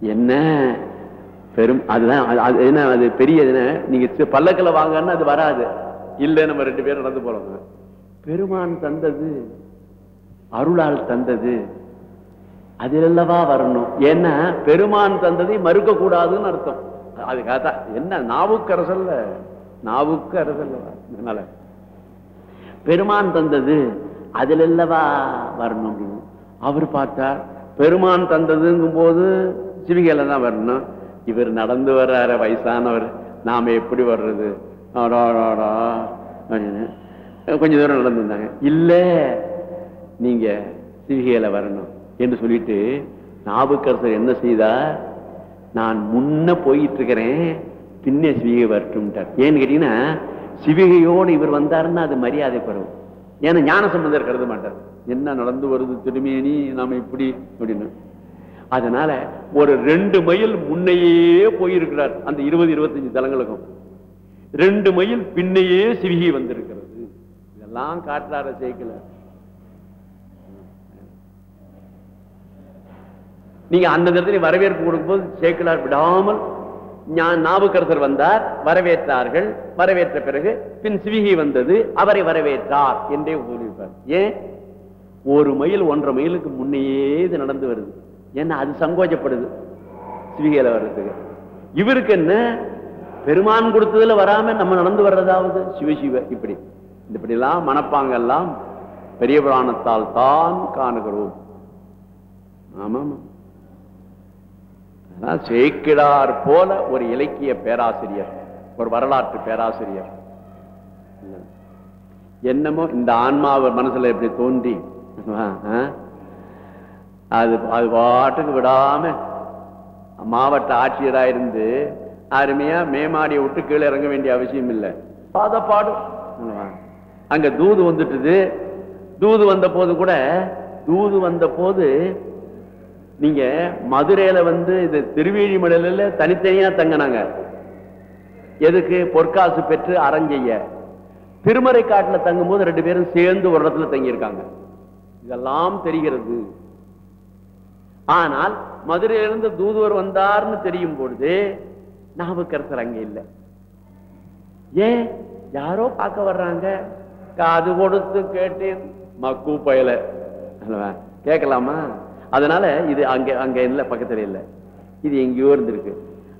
என்ன? பெரும் அதுதான் அது- அது என்ன அது பெரிய என்ன? நீங்க பல்லக்கில் வாங்கன்னு வாங்கன்னா அது வராது. இல்லை நம்ம ரெண்டு பேரும் நடந்து போறோம். பெருமான் தந்தது அருளால் தந்தது. அதிலல்லவா வரணும். ஏன்னா பெருமான் தந்ததை மறுக்க கூடாதுன்னு அர்த்தம். அதுக்காக தான் என்ன நாவுக்கரசல்ல? நாவுக்கரசல்ல. அதனால பெருமான் தந்தது அதிலல்லவா வரணும் அப்படின்னு. அவர் பார்த்தார் பெருமான் தந்ததுங்கும் போது சிவிகையில தான் வரணும். இவர் நடந்து வர்றாரு வயசானவர். நாம எப்படி வர்றது? கொஞ்ச தூரம் நடந்துருந்தாங்க. இல்ல நீங்க சிவிகையில வரணும் என்று சொல்லிட்டு நாபுக்கரசர் என்ன செய்தார்? நான் முன்ன போயிட்டு இருக்கிறேன் பின்ன சிவிகை வரட்டும்ட்டார். ஏன்னு கேட்டீங்கன்னா சிவிகையோடு இவர் வந்தாருன்னா அது மரியாதை பருவம் ஏன்னா ஞான சம்பந்தர் கருத மாட்டார். என்ன நடந்து வருது திருமேனி நாம இப்படி அப்படின்னு. அதனால ஒரு ரெண்டு மைல் முன்னையே போயிருக்கிறார் அந்த இருபது இருபத்தஞ்சு தலங்களுக்கும். ரெண்டு மைல் பின்னையே சிவிகி வந்திருக்கிறது. இதெல்லாம் காட்டுறார சேர்க்கல. நீங்க அந்த இடத்துல வரவேற்பு கொடுக்கும்போது சேக்கிலார் விடாமல் ஞா- நாவுக்கரசர் வந்தார் வரவேற்றார்கள் வரவேற்ற பிறகு பின் சிவிகி வந்தது அவரை வரவேற்றார் என்றே சொல்லியிருப்பார் ஏன்? ஒரு மைல் ஒன்றரை மைலுக்கு முன்னையே இது நடந்து வருது. ஏன்னா அது சங்கோஜப்படுது. சிவிகையில வர்றதுக்கு. இவருக்கு என்ன? பெருமான் கொடுத்ததுல வராம நம்ம நடந்து வர்றதாவது? சிவசிவ இப்படி இப்படி. எல்லாம் மனப்பாங்கெல்லாம் பெரிய புராணத்தால் தான் காணுகிறோம். ஆமாம். அதான் சேக்கிடார் போல ஒரு இலக்கிய பேராசிரியர் ஒரு வரலாற்று பேராசிரியர். என்னமோ இந்த ஆன்மாவை மனசுல எப்படி தோன்றி அது அது பாட்டுக்கு விடாம மாவட்ட ஆட்சியரா இருந்து அருமையா மேமாடியை விட்டு கீழே இறங்க வேண்டிய அவசியம் இல்லை. பாதப்பாடு. அங்க தூது வந்துட்டுது. தூது வந்த போது கூட தூது வந்த போது நீங்க மதுரையில வந்து இது திருவேழிமலையில தனித்தனியா தங்கினாங்க. எதுக்கு? பொற்காசு பெற்று அரஞ்செய்ய திருமறை காட்டுல தங்கும் போது ரெண்டு பேரும் சேர்ந்து ஒரு இடத்துல தங்கியிருக்காங்க. இதெல்லாம் தெரிகிறது. ஆனால் மதுரையிலிருந்து தூதுவர் வந்தார்னு தெரியும் பொழுது நாவுக்கரசர் அங்க இல்லை. ஏன்? யாரோ பார்க்க வர்றாங்க. காது கொடுத்து கேட்டேன். மக்கு பயல. கேட்கலாமா? அதனால இது அங்க அங்க இல்ல பக்கத்துல இல்ல. இது எங்கேயோ இருந்திருக்கு.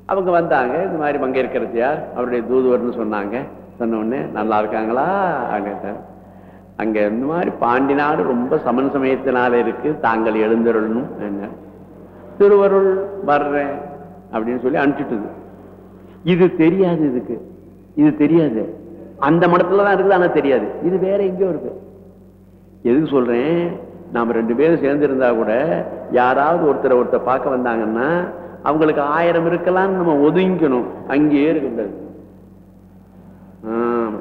அவங்க வந்தாங்க. இந்த மாதிரி மங்க இருக்கிறது யார்? அவருடைய தூதுவர்னு சொன்னாங்க. சொன்ன உடனே நல்லா இருக்காங்களா? அப்படின்னு அங்க இந்த மாதிரி பாண்டி நாடு ரொம்ப சமன் சமயத்தினால இருக்கு. தாங்கள் எழுந்தருளணும் என்ன? திருவருள் வர்றேன் அப்படின்னு சொல்லி அனுப்பிச்சுட்டுது. இது தெரியாது இதுக்கு. இது தெரியாது. அந்த மடத்துல தான் இருக்குது ஆனா தெரியாது. இது வேற எங்கேயோ இருக்கு. எதுக்கு சொல்றேன்? நாம ரெண்டு பேரும் சேர்ந்து இருந்தா கூட யாராவது ஒருத்தரை ஒருத்தர் பார்க்க வந்தாங்கன்னா அவங்களுக்கு ஆயிரம் இருக்கலாம்னு நம்ம ஒதுங்கிக்கணும். அங்கேயே இருக்கக்கூடாது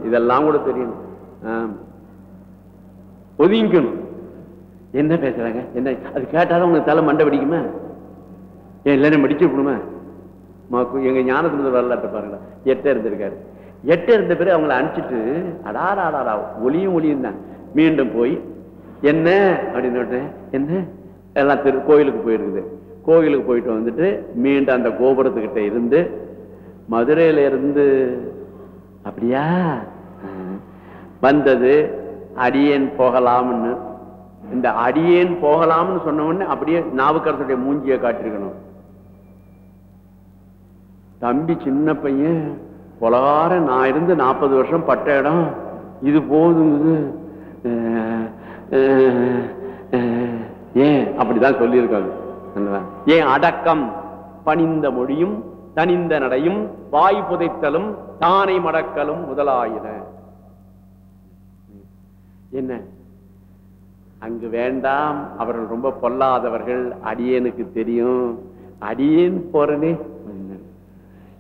இதெல்லாம் கூட தெரியணும் ஆம். ஒதுங்கிக்கணும். என்ன பேசுறாங்க? என்ன? அது கேட்டாலும் உங்களுக்கு தலை மண்டை வெடிக்குமா ஏன் இல்லைன்னு மடிச்சு விடுமா மாக்கு எங்க ஞானத்துல வரலாற்ற பாருங்களா எட்ட இருந்திருக்காரு எட்ட இருந்த பிறகு அவங்கள அனுப்பிச்சிட்டு அடாரா அடாரா ஒளியும் ஒளியும் தான். மீண்டும் போய் என்ன? அப்படின்னு என்ன? எல்லாம் திரு கோயிலுக்கு போயிருக்குது. கோயிலுக்கு போயிட்டு வந்துட்டு மீண்டும் அந்த கோபுரத்துக்கிட்ட இருந்து மதுரையில இருந்து அப்படியா? வந்தது அடியேன் போகலாம்னு. இந்த அடியேன் போகலாம்னு சொன்ன உடனே அப்படியே நாவுக்கரசுடைய மூஞ்சியை காட்டிருக்கணும் தம்பி சின்ன பையன் பொலகார நான் இருந்து நாற்பது வருஷம் பட்ட இடம் இது போதுங்குது. ஏன்? அப்படிதான் சொல்லியிருக்காங்க ஏன் அடக்கம்? பணிந்த மொழியும் தனிந்த நடையும் வாய் புதைத்தலும் தானை மடக்கலும் முதலாயின. என்ன? அங்கு வேண்டாம் அவர்கள் ரொம்ப பொல்லாதவர்கள் அடியேனுக்கு தெரியும். அடியேன் போறனே.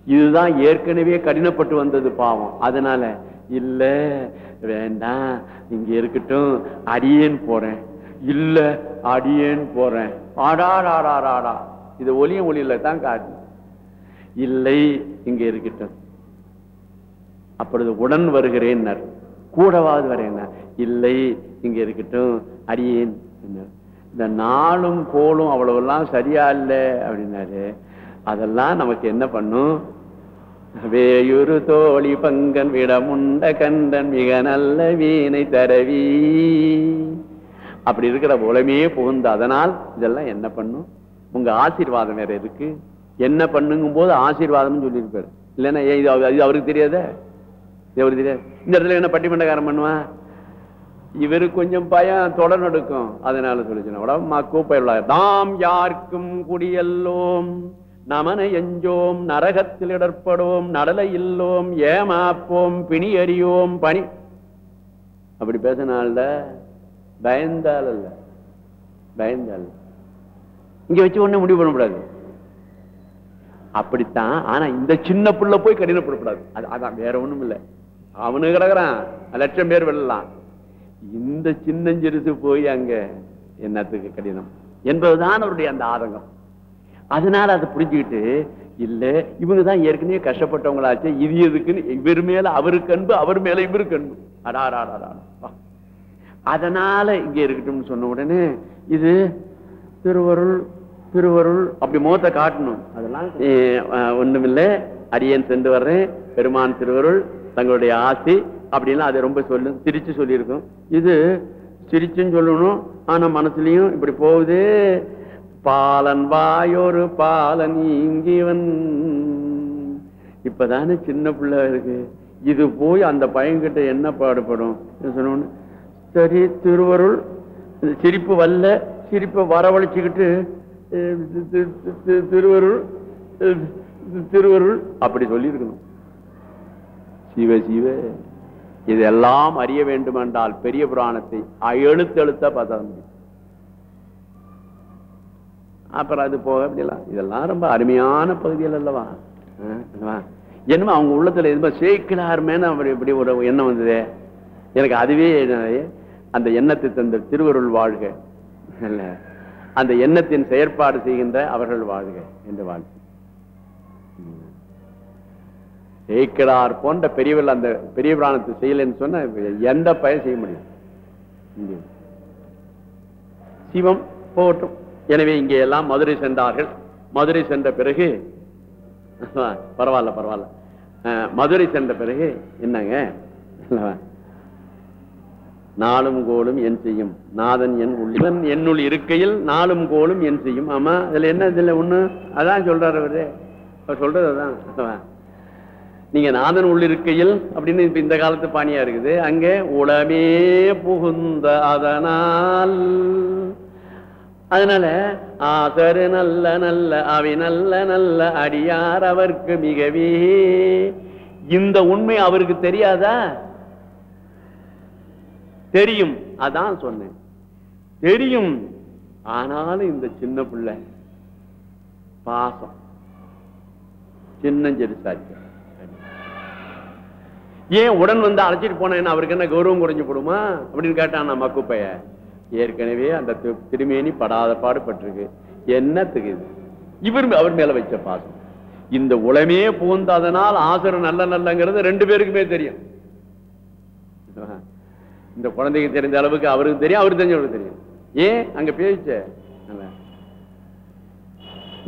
இதுதான் ஏற்கனவே கடினப்பட்டு வந்தது பாவம். அதனால இல்ல வேண்டாம் இங்க இருக்கட்டும் அடியேன் போறேன். இல்ல அடியேன் போறேன். ஆடாடாடாடாடா. இது ஒளியும் ஒளியில தான் காட்டு இல்லை இங்க இருக்கட்டும். அப்பொழுது உடன் வருகிறேன் கூடவாது வரேன் இல்லை இங்க இருக்கட்டும் அடியேன். இந்த நாளும் கோளும் அவ்வளவெல்லாம் சரியா இல்லை அப்படின்னாரு. அதெல்லாம் நமக்கு என்ன பண்ணும்? வேயுரு தோழி பங்கன் விடமுண்ட கண்டன் மிக நல்ல வீணை தரவி. அப்படி இருக்கிற உலமே புகுந்து அதனால் இதெல்லாம் என்ன பண்ணும்? உங்க ஆசீர்வாதம் வேற இருக்கு என்ன பண்ணுங்கும் போது ஆசீர்வாதம்னு சொல்லியிருப்பாரு. இல்லைன்னா இது இது அவருக்கு தெரியாதே? தெரியாது இந்த இடத்துல என்ன பட்டிமண்டக்காரன் பண்ணுவான் இவரு கொஞ்சம் பயம் தொடர் நடுக்கும். அதனால சொல்லிச்சுன்னா கூப்பையுள்ளார் தாம் யாருக்கும் குடியல்லோம் நமன எஞ்சோம் நரகத்தில் இடர்படோம் நடலை இல்லோம் ஏமாப்போம் பிணி அறியோம் பணி அப்படி பேசினால பயந்தால் அல்ல பயந்தால் இங்க வச்சு ஒண்ணு முடிவு பண்ணக்கூடாது. அப்படித்தான் ஆனா இந்த சின்ன புள்ள போய் கடினப்படக்கூடாது. அது அதான் வேற ஒண்ணும் இல்ல அவனு கிடக்குறான். லட்சம் பேர் வெல்லலாம் இந்த சின்னஞ்சிறுசு போய் அங்க என்னத்துக்கு கடினம்? என்பதுதான் அவருடைய அந்த ஆதங்கம். அதனால அதை புரிஞ்சுக்கிட்டு இல்ல இவங்க தான் ஏற்கனவே கஷ்டப்பட்டவங்களாச்சு இது எதுக்குன்னு இவர் மேல அவருக்கு அன்பு அவர் மேல இவருக்கு அன்பு. அடாடாடா அதனால இங்க இருக்கட்டும்னு சொன்ன உடனே இது திருவருள் திருவருள் அப்படி முகத்தை காட்டணும். அதெல்லாம் ஒண்ணுமில்ல. அடியேன் சென்று வர்றேன். பெருமான் திருவருள் தங்களுடைய ஆசி அப்படின்லாம் அதை ரொம்ப சொல்லு சிரிச்சு சொல்லியிருக்கும். இது சிரிச்சுன்னு சொல்லணும் ஆனால் மனசுலையும் இப்படி போகுது. பாலன் வாயொரு பாலன் இங்கிவன் இப்பதானே சின்ன பிள்ளை இருக்கு. இது போய் அந்த பையன்கிட்ட என்ன பாடுபடும்? சொன்ன சரி திருவருள் சிரிப்பு வரல சிரிப்பை வரவழைச்சுக்கிட்டு திருவருள் திருவருள் அப்படி சொல்லியிருக்கணும். சிவ சிவ. இதெல்லாம் அறிய வேண்டுமென்றால் பெரிய புராணத்தை எழுத்தெழுத்த பார்த்தா அப்புறம் அது போக அப்படிலாம் இதெல்லாம் ரொம்ப அருமையான பகுதிகள் அல்லவா? என்னமோ அவங்க உள்ளத்துல எதுவுமே சேர்க்கிறார் இப்படி ஒரு எண்ணம் வந்தது. எனக்கு அதுவே அந்த எண்ணத்தை தந்த திருவருள் வாழ்க. அந்த எண்ணத்தின் செயற்பாடு செய்கின்ற அவர்கள் வாழ்க. என்று வாழ்க்கை ஜெயிக்கிறார் போன்ற பெரியவர்கள் அந்த பெரிய பிராணத்தை செய்யலைன்னு சொன்ன எந்த பயன் செய்ய முடியும்? சிவம் போகட்டும். எனவே இங்கே எல்லாம் மதுரை சென்றார்கள். மதுரை சென்ற பிறகு பரவாயில்ல பரவாயில்ல. மதுரை சென்ற பிறகு என்னங்க? நாளும் கோலும் என் செய்யும். நாதன் என் உள்ளிவன் என்னுள் இருக்கையில் நாளும் கோலும் என் செய்யும். ஆமா இதுல என்ன இதுல ஒண்ணு? அதான் சொல்றாரு அவரு சொல்றது அதான். நீங்க நாதன் உள்ளிருக்கையில் அப்படின்னு இப்ப இந்த காலத்து பாணியா இருக்குது. அங்கே உளமே புகுந்த அதனால். அதனால ஆசரு நல்ல நல்ல அவை நல்ல நல்ல அடியார் அவர்க்கு மிகவே. இந்த உண்மை அவருக்கு தெரியாதா? தெரியும். அதான் சொன்னேன். தெரியும். ஆனாலும் இந்த சின்ன பிள்ளை பாசம். சின்னஞ்சிறுசாச்சு ஏன் உடன் வந்து அழைச்சிட்டு போனேன் அவருக்கு என்ன கௌரவம் குறைஞ்சு போடுமா? அப்படின்னு கேட்டான் நம்ம குப்பைய ஏற்கனவே அந்த திருமேனி படாத பாடுபட்டிருக்கு என்னத்துக்கு இது? இவர் அவர் மேல வச்ச பாசம். இந்த உலமே புகுந்ததனால் ஆசுர நல்ல நல்லங்கிறது ரெண்டு பேருக்குமே தெரியும். இந்த குழந்தைக்கு தெரிந்த அளவுக்கு அவருக்கு தெரியும் அவருக்கு தெரிஞ்சவருக்கு தெரியும். ஏன்? அங்க பேச்ச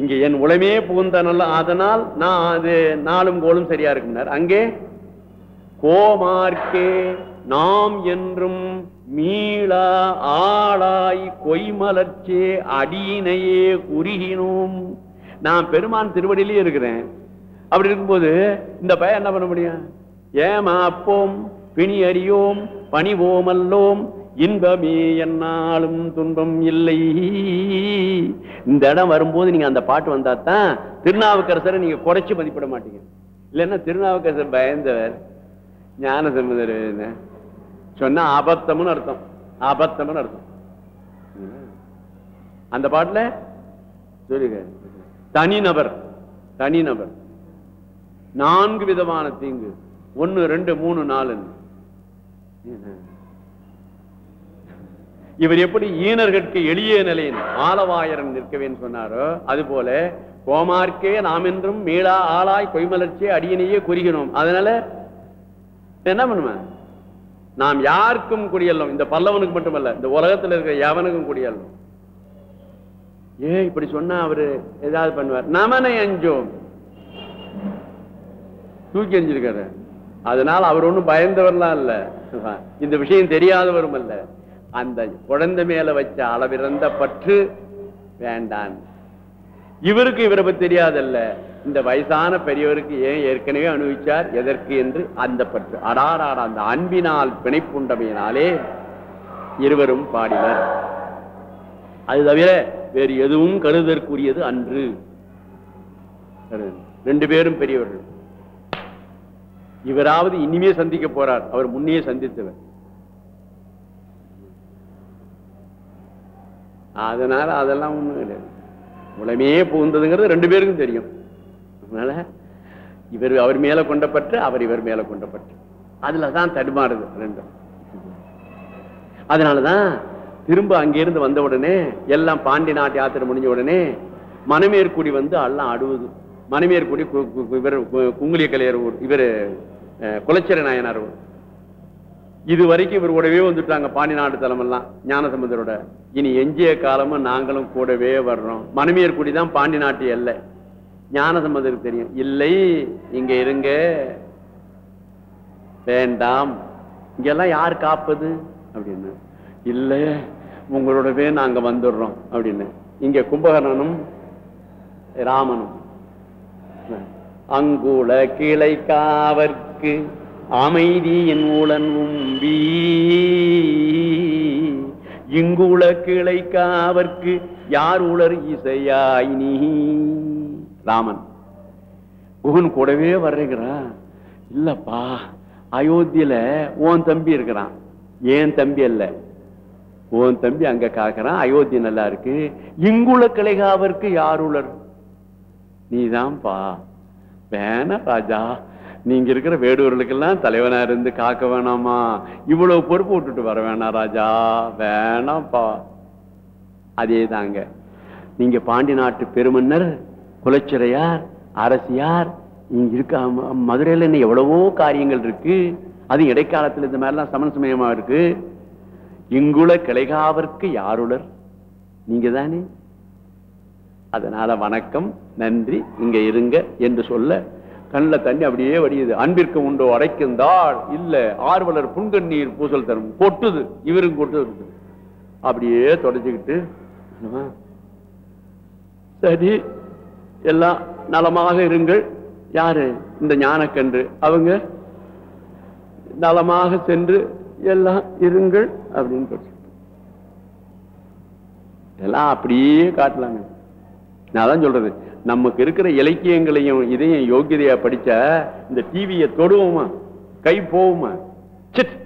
இங்க என் உலமே புகுந்த நல்ல அதனால் நான் அது நாளும் கோலும் சரியா இருக்கும்னார். அங்கே கோமார்க்கே நாம் என்றும் மீளா ஆளாய் கொய்மலர்ச்சே அடியினையே குறுகினோம் நான் பெருமான் திருவடியிலேயே இருக்கிறேன். அப்படி இருக்கும்போது இந்த பையன் என்ன பண்ண முடியும்? ஏமா அப்போம் பிணி அறியோம் பணிவோமல்லோம் இன்பமே என்னாலும் துன்பம் இல்லை. இந்த இடம் வரும்போது நீங்க அந்த பாட்டு வந்தா தான் திருநாவுக்கரசரை நீங்க குறைச்சி மதிப்பிட மாட்டீங்க. இல்லைன்னா திருநாவுக்கரசர் பயந்தவர். ஞான சம்பந்தர் சொன்னா அபத்தம்னு அர்த்தம். அபத்தம்னு அர்த்தம். அந்த பாட்டுல சொல்லுங்க. தனிநபர் தனிநபர். நான்கு விதமான தீங்கு. ஒன்னு ரெண்டு மூணு நாலு இவர் எப்படி ஈனர்கட்கு எளிய நிலையின் ஆலவாயரன் நிற்கவேன்னு சொன்னாரோ அது போல கோமார்க்கே நாம் என்றும் மீளா ஆளாய் கொய்மலர்ச்சியை அடியனையே குறிகிறோம். அதனால என்ன பண்ணுவேன்? நாம் யாருக்கும் குடியல்லும். இந்த பல்லவனுக்கு மட்டுமல்ல இந்த உலகத்தில் இருக்கிற எவனுக்கும் குடியல்லும். ஏன் இப்படி சொன்னா அவரு ஏதாவது பண்ணுவார்? நமனை அஞ்சோம். தூக்கி எறிஞ்சிருக்காரு. அதனால அவர் ஒண்ணும் பயந்தவர்லாம் இல்ல. இந்த விஷயம் தெரியாதவரும் அல்ல அந்த குழந்தை மேல வச்ச அளவிறந்த பற்று வேண்டான் இவருக்கு இவரை பத்தி தெரியாதல்ல. இந்த வயசான பெரியவருக்கு ஏன் ஏற்கனவே அனுபவிச்சார்? எதற்கு என்று அந்த பற்று. அடாராட அந்த அன்பினால் பிணைப்புண்டமையினாலே இருவரும் பாடினர். அது தவிர வேறு எதுவும் கருதற்குரியது அன்று. ரெண்டு பேரும் பெரியவர்கள். இவராவது இனிமே சந்திக்க போறார். அவர் முன்னே சந்தித்தவர். அதனால அதெல்லாம் ஒண்ணும் கிடையாது. உலமே புகுந்ததுங்கிறது ரெண்டு பேருக்கும் தெரியும். அதனால இவர் அவர் மேல கொண்டப்பட்டு அவர் இவர் மேல கொண்டப்பட்டு. அதுலதான் தடுமாறுது ரெண்டும். அதனாலதான் திரும்ப அங்கிருந்து வந்த உடனே எல்லாம் பாண்டி நாட்டு யாத்திரை முடிஞ்ச உடனே மணமேற்குடி வந்து எல்லாம் அடுவுது மனமேற்குடி இவர் குங்குளிய குங்குலிய கலையர் ஊர் இவர் குலச்சிர நாயனார் ஊர். இது வரைக்கும் இவர் கூடவே வந்துட்டாங்க பாண்டி நாட்டு தலைமெல்லாம் ஞானசம்பந்தரோட. இனி எஞ்சிய காலமும் நாங்களும் கூடவே வர்றோம். மணமேற்குடி தான் பாண்டி நாட்டு எல்லை. ஞானசம்பந்தருக்கு தெரியும். இல்லை இங்க இருங்க. வேண்டாம். இங்கெல்லாம் யார் காப்பது? அப்படின்னு. இல்லை உங்களோடவே நாங்க வந்துடுறோம் அப்படின்னு. இங்க கும்பகர்ணனும் ராமனும். அங்குல கிளை அமைதி என் ஊழன் உம்பி. இங்கு கிளை காவர்க்கு யார் உளர் இசையாய் நீ? ராமன் குகன் கூடவே வர்றேங்கிறா. இல்லப்பா அயோத்தியில உன் தம்பி இருக்கிறான். ஏன் தம்பி அல்ல? ஓன் தம்பி அங்க காக்குறான் அயோத்தி நல்லா இருக்கு. இங்குள்ள கிளைகாவருக்கு யார் உளர் நீதான்ப்பா. வேண ராஜா நீங்க இருக்கிற வேடூர்களுக்கெல்லாம் தலைவனா இருந்து காக்க வேணாமா? இவ்வளவு பொறுப்பு விட்டுட்டு வர வேணாம் ராஜா. வேணாம்ப்பா. அதே தாங்க நீங்க பாண்டி நாட்டு பெருமன்னர் குலச்சிறையார் அரசியார் இங்க இருக்க மதுரையில இன்னும் எவ்வளவோ காரியங்கள் இருக்கு. அது இடைக்காலத்துல இந்த மாதிரிலாம் சமன்சமயமா இருக்கு. இங்குள்ள கிளைகாவற்கு யாருளர்? நீங்க தானே அதனால வணக்கம் நன்றி இங்க இருங்க என்று சொல்ல கண்ணில் தண்ணி அப்படியே வடியுது. அன்பிற்கு உண்டோ அடைக்குந்தாள் இல்ல ஆர்வலர் புன்கண்ணீர் பூசல் தரும். கொட்டுது. இவரும் கொட்டுது. அப்படியே தொடச்சிக்கிட்டு சரி எல்லாம் நலமாக இருங்கள். யாரு? இந்த ஞானக்கன்று. அவங்க? நலமாக சென்று எல்லாம் இருங்கள் அப்படின்னு எல்லாம் அப்படியே காட்டலாங்க. நான் தான் சொல்றது. நமக்கு இருக்கிற இலக்கியங்களையும் இதையும் யோகியதையா படிச்சா இந்த டிவியை தொடுவோமா? கை போவோமா? சிட்.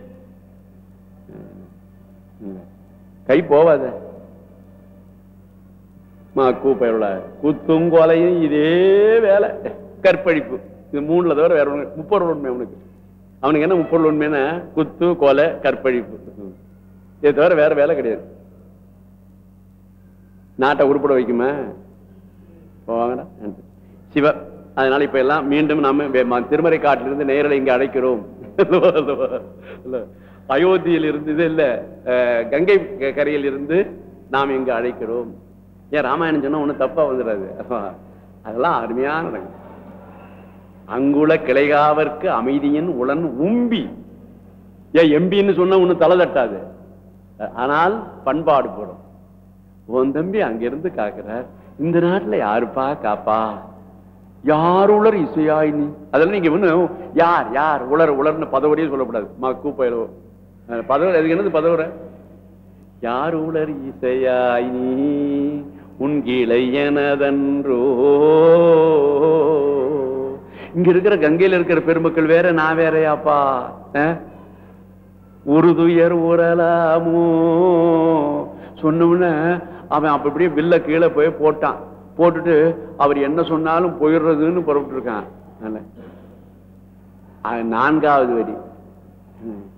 கை போவாத. மா கூப்பையோட குத்தும் கொலையும் இதே வேலை. கற்பழிப்பு. இது மூணுல தவிர வேற ஒண்ணு. முப்பொருள் உண்மை அவனுக்கு. அவனுக்கு என்ன முப்பொருள் உண்மைன்னா குத்து கொலை கற்பழிப்பு. இதை தவிர வேற வேலை கிடையாது. நாட்டை உருப்பட வைக்குமா? போவாங்கடா. சிவ அதனால இப்ப எல்லாம் மீண்டும் நாம திருமறை காட்டிலிருந்து நேரில் இங்க அழைக்கிறோம். அயோத்தியில் இருந்து இது இல்ல கங்கை கரையில் இருந்து நாம் இங்க அழைக்கிறோம். ஏன் ராமாயணம் சொன்னா ஒண்ணு தப்பா வந்துடாது. அதெல்லாம் அருமையான அங்குள்ள கிளைகாவற்கு அமைதியின் உளன் உம்பி. ஏன் எம்பின்னு சொன்னா ஒண்ணு தலை தட்டாது. ஆனால் பண்பாடு போடும். உன் தம்பி அங்கிருந்து காக்குறார். இந்த நாட்டுல யாருப்பா காப்பா? யார் உளர் இசையாய் நீ? அதெல்லாம் நீங்க ஒண்ணு யார் யார் உலர் உலர்னு பதவடியே சொல்லக்கூடாது. மா கூப்பையிலோ பதவ அதுக்கு என்னது பதவுற யார் உலர் இசையாய் நீ? உன் கிளையனதன்றோ இங்க இருக்கிற கங்கையில இருக்கிற பெருமக்கள் வேற நான் வேறையாப்பா. அஹ்? ஒரு துயர் உரலாமோ சொன்னோம்னா அவன் அப்ப இப்படியே வில்ல கீழே போய் போட்டான். போட்டுட்டு அவர் என்ன சொன்னாலும் போயிடுறதுன்னு புறப்பட்டு இருக்கான் நான்காவது வரி. ம்.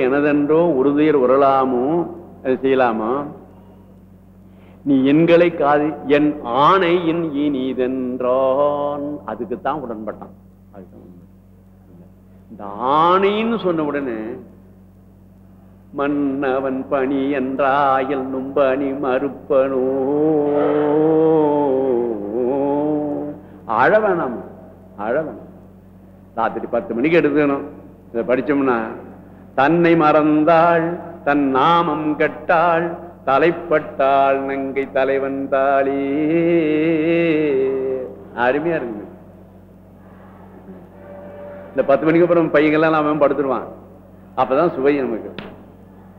எனதென்றோ உறுதியர் உரலாமோ அது செய்யலாமோ? நீ எண்களை காது என் ஆணை என் இனிதென்றான். அதுக்குத்தான் உடன்பட்டான். அதுக்குத்தான் உடன்பட்டான். இந்த ஆணைன்னு சொன்ன உடனே மன்னவன் பணி என்றாயல் நும்பணி மறுப்பனோ? அழவனம் அழவனம். ராத்திரி பத்து மணிக்கு எடுத்துக்கணும் இதை படிச்சோம்னா தன்னை மறந்தாள் தன் நாமம் கெட்டாள் தலைப்பட்டாள் நங்கை தலைவன் தாளே. அருமையா இருக்கு இந்த பத்து மணிக்கு அப்புறம் பையங்கள்லாம் நாம படுத்துருவான். அப்பதான் சுவை நமக்கு.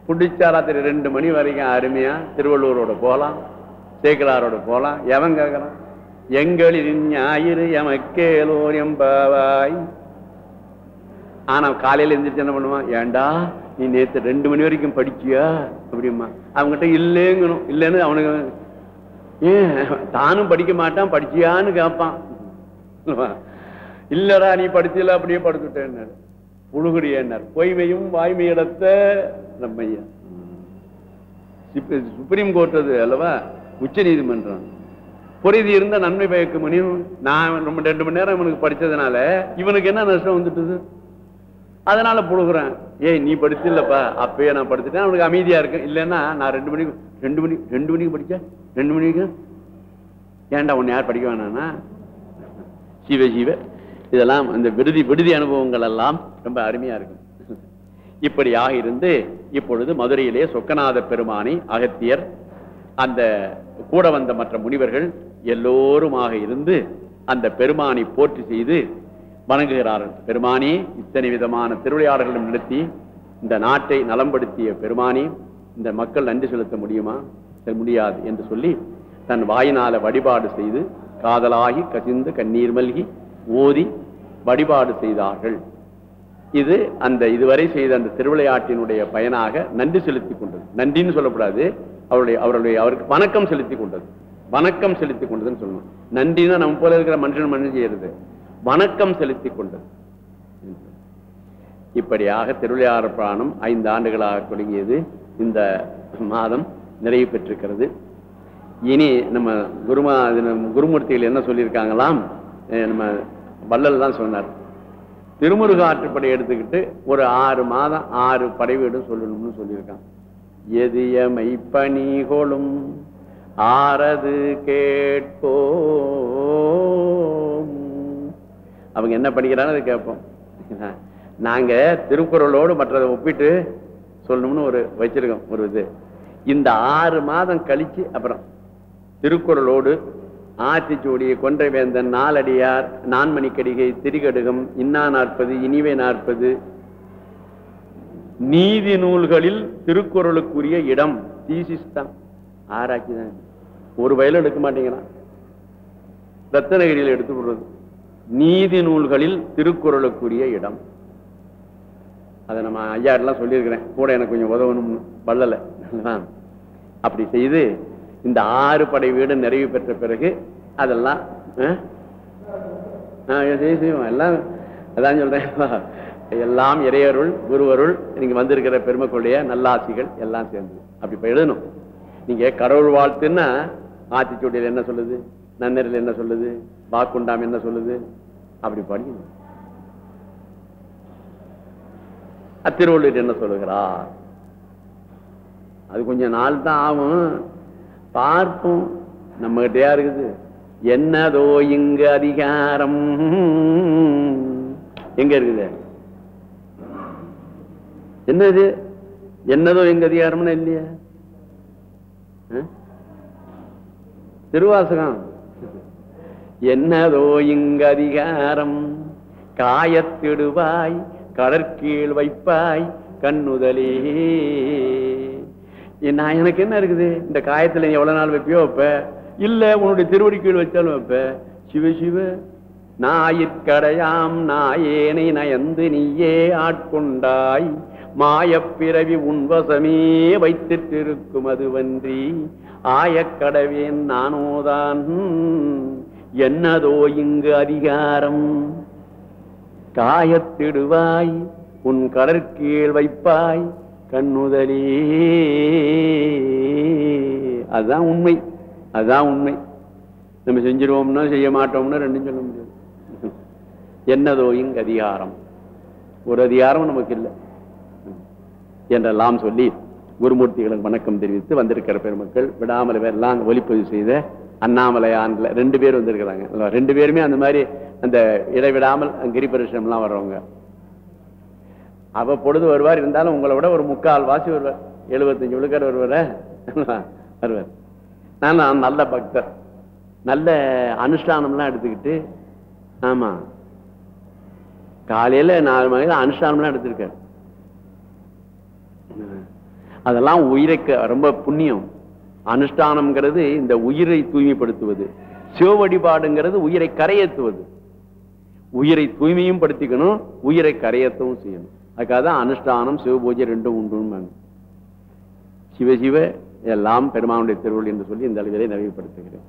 பிடிச்சா ராத்திரி ரெண்டு மணி வரைக்கும் அருமையா திருவள்ளூரோட போலாம் சேக்கலாரோட போலாம். எவன் கேட்கறான் எங்களின் ஞாயிறு எமக்கேலோர் எம்பாவாய் ஆனா காலையில எந்திரிச்சு என்ன பண்ணுவான்? ஏன்டா நீ நேத்து ரெண்டு மணி வரைக்கும் படிச்சியா? அப்படிமா அவங்ககிட்ட இல்லைங்கணும். இல்லைன்னு அவனுக்கு ஏன்? தானும் படிக்க மாட்டான் படிச்சியான்னு கேட்பான். இல்லடா நீ படிச்சல அப்படியே படுத்துட்டேன்னு புழுகுடியனர் பொய்மையும் வாய்மையிடத்த நம்மையா சுப்ரீம் கோர்ட் அது அல்லவா? உச்ச நீதிமன்றம். பொறிதி இருந்த நன்மை பயக்க முடியும் நான் ரொம்ப ரெண்டு மணி நேரம் இவனுக்கு படிச்சதுனால இவனுக்கு என்ன நஷ்டம் வந்துட்டுது? அதனால புழுகுறேன். ஏய் நீ படிச்சில்லப்பா. அப்பயே நான் படிச்சுட்டேன். அவனுக்கு அமைதியா இருக்கு. இல்லைன்னா நான் ரெண்டு மணிக்கு ரெண்டு மணி ரெண்டு மணிக்கு படித்தேன் ரெண்டு மணிக்கு? ஏன்டா உன்னை யார் படிக்க வேணானா சிவ சிவ. இதெல்லாம் அந்த விடுதி விடுதி அனுபவங்கள் எல்லாம் ரொம்ப அருமையா இருக்கும். இப்படியாக இருந்து இப்பொழுது மதுரையிலே சொக்கநாத பெருமானை அகத்தியர் அந்த கூட வந்த மற்ற முனிவர்கள் எல்லோருமாக இருந்து அந்த பெருமானை போற்றி செய்து வணங்குகிறார்கள். பெருமானே இத்தனை விதமான திருவிளையாடல்களும் நடத்தி இந்த நாட்டை நலம்படுத்திய பெருமானே இந்த மக்கள் நன்றி செலுத்த முடியுமா? முடியாது என்று சொல்லி தன் வாயினால வழிபாடு செய்து காதலாகி கசிந்து கண்ணீர் மல்கி ஓதி வழிபாடு செய்தார்கள். இது அந்த இதுவரை செய்த அந்த திருவிளையாட்டினுடைய பயனாக நன்றி செலுத்திக் கொண்டது. நன்றின்னு சொல்லக்கூடாது. அவருடைய அவருடைய அவருக்கு வணக்கம் செலுத்திக் கொண்டது. வணக்கம் செலுத்திக் கொண்டதுன்னு சொல்லணும். நன்றினா நம்ம போல இருக்கிற மனுஷன் மனுஷன் செய்யறது. வணக்கம் செலுத்திக் கொண்டது. இப்படியாக திருவிளையாட பிராணம் ஐந்து ஆண்டுகளாக தொடங்கியது. இந்த மாதம் நிறைவு பெற்றிருக்கிறது. இனி நம்ம குருமா குருமூர்த்திகள் என்ன சொல்லியிருக்காங்களாம்? அஹ் நம்ம வள்ளல் தான் சொன்னார். திருமுருக ஆற்றுப்படை எடுத்துக்கிட்டு ஒரு ஆறு மாதம் ஆறு படைவீடும் சொல்லணும்னு சொல்லியிருக்கான். எதியமை பணிகொளும் ஆறது கேட்போ அவங்க என்ன பண்ணிக்கிறாங்க அதை கேட்போம். நாங்க திருக்குறளோடு மற்றதை ஒப்பிட்டு சொல்லணும்னு ஒரு வச்சிருக்கோம் ஒரு இது. இந்த ஆறு மாதம் கழிச்சு அப்புறம் திருக்குறளோடு ஆத்திச்சூடி கொன்ற வேந்தன் நாலடியார் நான்மணிக்கடிகை திரிகடுகம் இன்னா நாற்பது இனிவை நாற்பது. நீதி நூல்களில் திருக்குறளுக்குரிய இடம் தீசிஸ் தான். ஆராய்ச்சி தான் ஒரு வயலும் எடுக்க மாட்டேங்கிறான். ரத்தனகிரியில் எடுத்து விடுறது. நீதி நூல்களில் திருக்குறளுக்குரிய இடம். அதை நம்ம ஐயா சொல்லியிருக்கிறேன். கூட எனக்கு கொஞ்சம் உதவணும்னு. பல்லலை அப்படி செய்து இந்த ஆறு படை வீடு நிறைவு பெற்ற பிறகு அதெல்லாம் எல்லாம் அதான் சொல்றேன். எல்லாம் இறையருள் குருவருள் நீங்க வந்திருக்கிற பெருமைக்குடைய நல்லாசிகள் எல்லாம் சேர்ந்து. அப்படி இப்ப எழுதணும். நீங்க கடவுள் வாழ்த்துன்னா ஆத்திச்சூடியில் என்ன சொல்லுது? நன்னரில் என்ன சொல்லுது? வாக்குண்டாம் என்ன சொல்லுது? அப்படி படிக்கணும். அத்திருவள்ளூர் என்ன சொல்லுகிறார்? அது கொஞ்சம் நாள் தான் ஆகும். பார்ப்போம். நம்ம கிட்டயா இருக்குது? என்னதோ இங்க அதிகாரம். எங்க இருக்குது? என்னது? என்னதோ எங்க அதிகாரம்னு இல்லையா? திருவாசகம். என்னதோ இங்க அதிகாரம். காயத்திடுவாய் கடற்கீழ் வைப்பாய் கண்ணுதலே. நான் எனக்கு என்ன இருக்குது? இந்த காயத்தில் நீ எவ்வளோ நாள் வைப்பியோ வைப்ப இல்லை உன்னுடைய திருவடி கீழ் வச்சாலும் வைப்ப சிவ சிவ நாயிற்கடையாம் நாயேனை நயந்து நீயே ஆட்கொண்டாய். மாயப்பிறவி உன்வசமே வைத்திட்டிருக்கும் அதுவன்றி. ஆயக்கடவேன் நானோதான். என்னதோ இங்கு அதிகாரம். காயத்திடுவாய் உன் கடற்கீழ் வைப்பாய். கண்ணுதலி. அதுதான் உண்மை. அதுதான் உண்மை. நம்ம செஞ்சிருவோம்னா செய்ய மாட்டோம்னா ரெண்டும் சொல்ல முடியாது. என்னதோ இங்கு அதிகாரம். ஒரு அதிகாரம் நமக்கு இல்லை. என்றெல்லாம் சொல்லி குருமூர்த்திகளுக்கு வணக்கம் தெரிவித்து வந்திருக்கிற பெருமக்கள் விடாமலை பேர்லாம் ஒளிப்பதிவு செய்த அண்ணாமலையான்ல ரெண்டு பேர் வந்திருக்கிறாங்க. ரெண்டு பேருமே அந்த மாதிரி அந்த இடைவிடாமல் கிரிபரிசனம்லாம் வர்றவங்க. அவ்வப்பொழுது வருவார் இருந்தாலும் உங்களை விட ஒரு முக்கால் வாசி வருவார். எழுபத்தஞ்சு விழுக்கார் வருவார? வருவார். நான் நல்ல பக்தர். நல்ல அனுஷ்டானம்லாம் எடுத்துக்கிட்டு ஆமா. காலையில நாலு மணிக்கு அனுஷ்டானம்லாம் எடுத்திருக்காரு. அதெல்லாம் உயிரைக்கு ரொம்ப புண்ணியம். அனுஷ்டானம்ங்கிறது இந்த உயிரை தூய்மைப்படுத்துவது. சிவ வழிபாடுங்கிறது உயிரை கரையேற்றுவது. உயிரை தூய்மையும் படுத்திக்கணும் உயிரை கரையத்தவும் செய்யணும். அதுக்காக தான் அனுஷ்டானம் சிவபூஜை ரெண்டும் உண்டு சிவ சிவ எல்லாம் பெருமானுடைய திருவள்ளி என்று சொல்லி இந்த அளவிலே நிறைவுபடுத்துகிறேன்